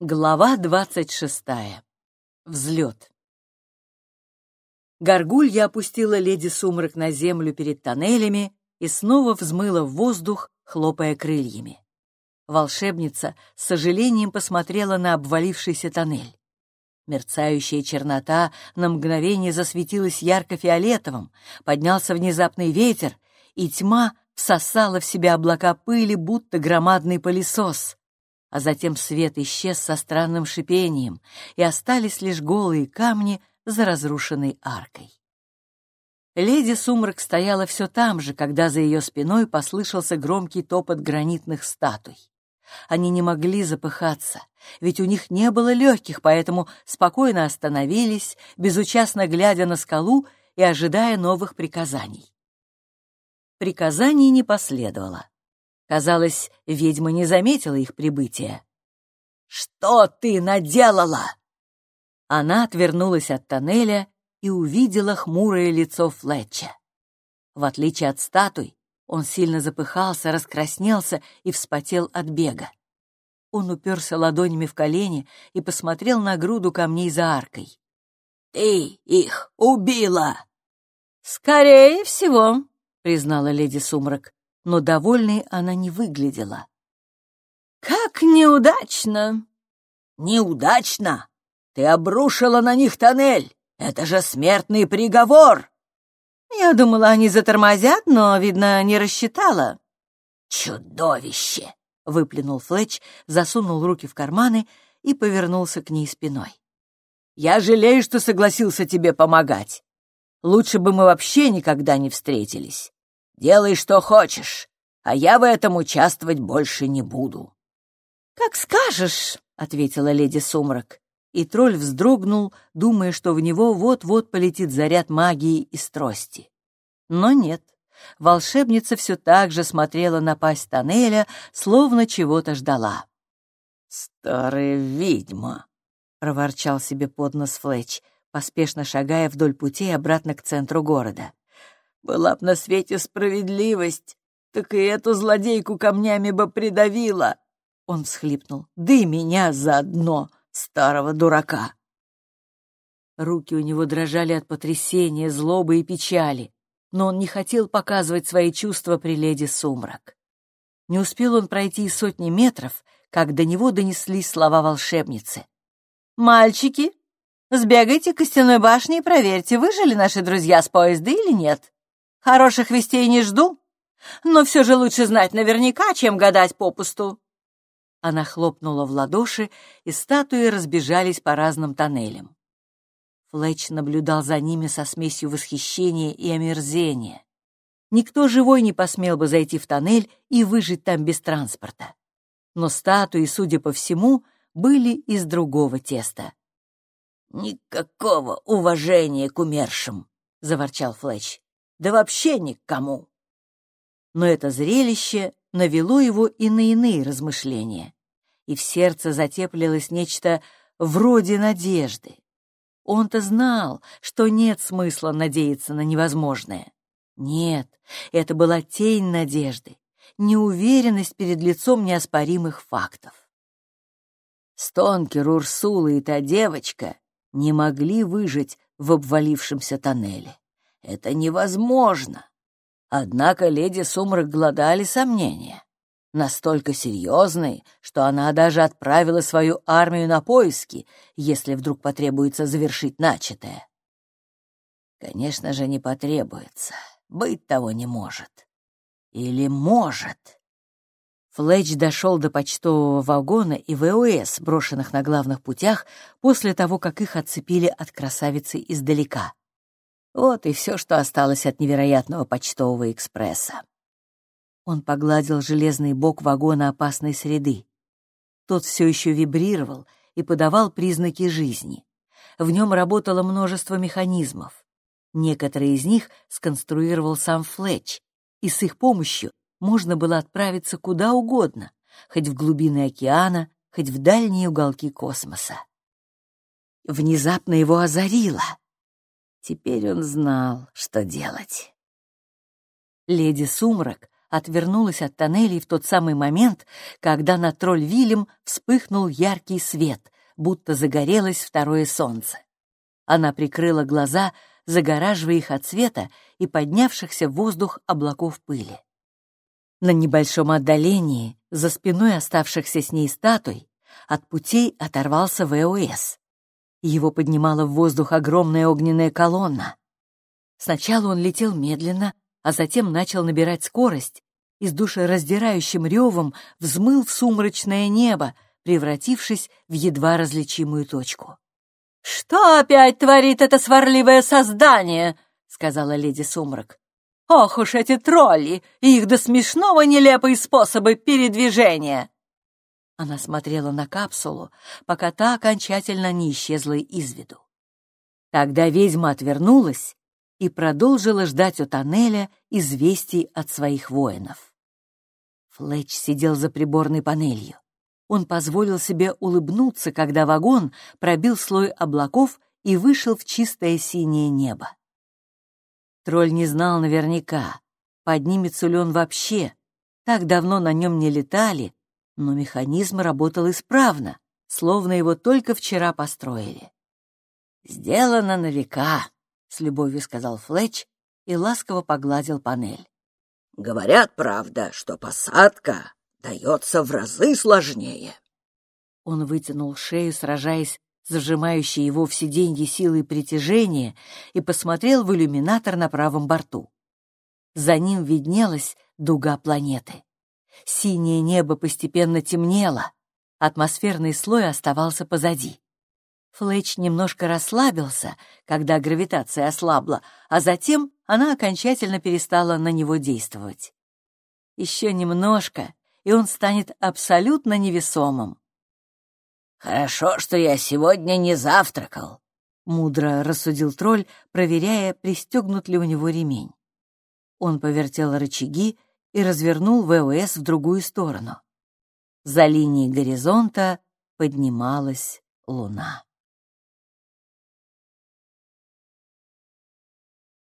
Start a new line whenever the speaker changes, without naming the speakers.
Глава двадцать шестая. Взлет. Горгулья опустила леди Сумрак на землю перед тоннелями и снова взмыла в воздух, хлопая крыльями. Волшебница с сожалением посмотрела на обвалившийся тоннель. Мерцающая чернота на мгновение засветилась ярко-фиолетовым, поднялся внезапный ветер, и тьма всосала в себя облака пыли, будто громадный пылесос а затем свет исчез со странным шипением, и остались лишь голые камни за разрушенной аркой. Леди Сумрак стояла все там же, когда за ее спиной послышался громкий топот гранитных статуй. Они не могли запыхаться, ведь у них не было легких, поэтому спокойно остановились, безучастно глядя на скалу и ожидая новых приказаний. Приказаний не последовало. Казалось, ведьма не заметила их прибытия. «Что ты наделала?» Она отвернулась от тоннеля и увидела хмурое лицо Флетча. В отличие от статуй, он сильно запыхался, раскраснелся и вспотел от бега. Он уперся ладонями в колени и посмотрел на груду камней за аркой. «Ты их убила!» «Скорее всего», — признала леди Сумрак но довольной она не выглядела. «Как неудачно!» «Неудачно? Ты обрушила на них тоннель! Это же смертный приговор!» «Я думала, они затормозят, но, видно, не рассчитала». «Чудовище!» — выплюнул Флетч, засунул руки в карманы и повернулся к ней спиной. «Я жалею, что согласился тебе помогать. Лучше бы мы вообще никогда не встретились. Делай, что хочешь, а я в этом участвовать больше не буду». «Как скажешь», — ответила леди Сумрак, и тролль вздрогнул, думая, что в него вот-вот полетит заряд магии из трости. Но нет, волшебница все так же смотрела на пасть тоннеля, словно чего-то ждала. «Старая ведьма!» — проворчал себе под нос Флетч, поспешно шагая вдоль пути обратно к центру города. Была б на свете справедливость, так и эту злодейку камнями бы придавила. Он всхлипнул. Да и меня заодно, старого дурака. Руки у него дрожали от потрясения, злобы и печали, но он не хотел показывать свои чувства при леди Сумрак. Не успел он пройти и сотни метров, как до него донеслись слова волшебницы. «Мальчики, сбегайте к костяной башне и проверьте, выжили наши друзья с поезда или нет. Хороших вестей не жду, но все же лучше знать наверняка, чем гадать попусту». Она хлопнула в ладоши, и статуи разбежались по разным тоннелям. Флетч наблюдал за ними со смесью восхищения и омерзения. Никто живой не посмел бы зайти в тоннель и выжить там без транспорта. Но статуи, судя по всему, были из другого теста. «Никакого уважения к умершим!» — заворчал Флетч да вообще ни к кому. Но это зрелище навело его и на иные размышления, и в сердце затеплилось нечто вроде надежды. Он-то знал, что нет смысла надеяться на невозможное. Нет, это была тень надежды, неуверенность перед лицом неоспоримых фактов. Стонкер, Урсула и та девочка не могли выжить в обвалившемся тоннеле. Это невозможно. Однако леди Сумрак глодали сомнения, настолько серьезные, что она даже отправила свою армию на поиски, если вдруг потребуется завершить начатое. Конечно же, не потребуется. Быть того не может. Или может. Флетч дошел до почтового вагона и ВОС, брошенных на главных путях, после того, как их отцепили от красавицы издалека. Вот и все, что осталось от невероятного почтового экспресса. Он погладил железный бок вагона опасной среды. Тот все еще вибрировал и подавал признаки жизни. В нем работало множество механизмов. Некоторые из них сконструировал сам Флетч, и с их помощью можно было отправиться куда угодно, хоть в глубины океана, хоть в дальние уголки космоса. Внезапно его озарило — Теперь он знал, что делать. Леди Сумрак отвернулась от тоннелей в тот самый момент, когда на тролль Вильям вспыхнул яркий свет, будто загорелось второе солнце. Она прикрыла глаза, загораживая их от света и поднявшихся в воздух облаков пыли. На небольшом отдалении, за спиной оставшихся с ней статуй, от путей оторвался ВОС. Его поднимала в воздух огромная огненная колонна. Сначала он летел медленно, а затем начал набирать скорость и с душераздирающим ревом взмыл в сумрачное небо, превратившись в едва различимую точку. «Что опять творит это сварливое создание?» — сказала леди Сумрак. «Ох уж эти тролли и их до смешного нелепые способы передвижения!» Она смотрела на капсулу, пока та окончательно не исчезла из виду. Тогда ведьма отвернулась и продолжила ждать у тоннеля известий от своих воинов. Флетч сидел за приборной панелью. Он позволил себе улыбнуться, когда вагон пробил слой облаков и вышел в чистое синее небо. Тролль не знал наверняка, поднимется ли он вообще. Так давно на нем не летали, но механизм работал исправно, словно его только вчера построили. «Сделано на века», — с любовью сказал Флетч и ласково погладил панель.
«Говорят, правда, что посадка дается в разы сложнее».
Он вытянул шею, сражаясь с зажимающей его в сиденье силой притяжения, и посмотрел в иллюминатор на правом борту. За ним виднелась дуга планеты. Синее небо постепенно темнело, атмосферный слой оставался позади. Флетч немножко расслабился, когда гравитация ослабла, а затем она окончательно перестала на него действовать. Еще немножко, и он станет абсолютно невесомым.
«Хорошо, что я сегодня не завтракал», —
мудро рассудил тролль, проверяя, пристегнут ли у него ремень. Он повертел рычаги и развернул ВОС в другую сторону. За линией горизонта поднималась луна.